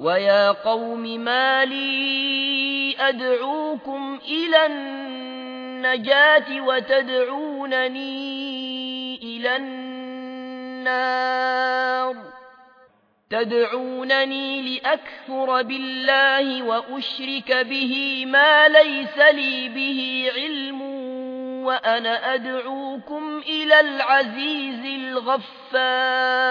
ويا قوم ما لي أدعوكم إلى النجاة وتدعونني إلى النار تدعونني لأكفر بالله وأشرك به ما ليس لي به علم وأنا أدعوكم إلى العزيز الغفار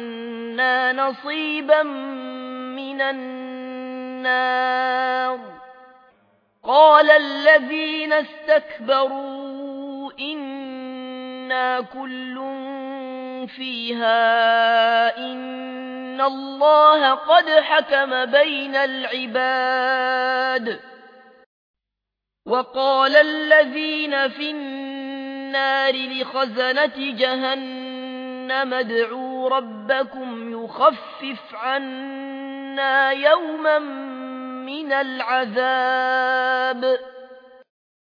نصيبا من النار قال الذين استكبروا إنا كل فيها إن الله قد حكم بين العباد وقال الذين في النار لخزنة جهنم ادعوا ربكم يخفف عنا يوما من العذاب.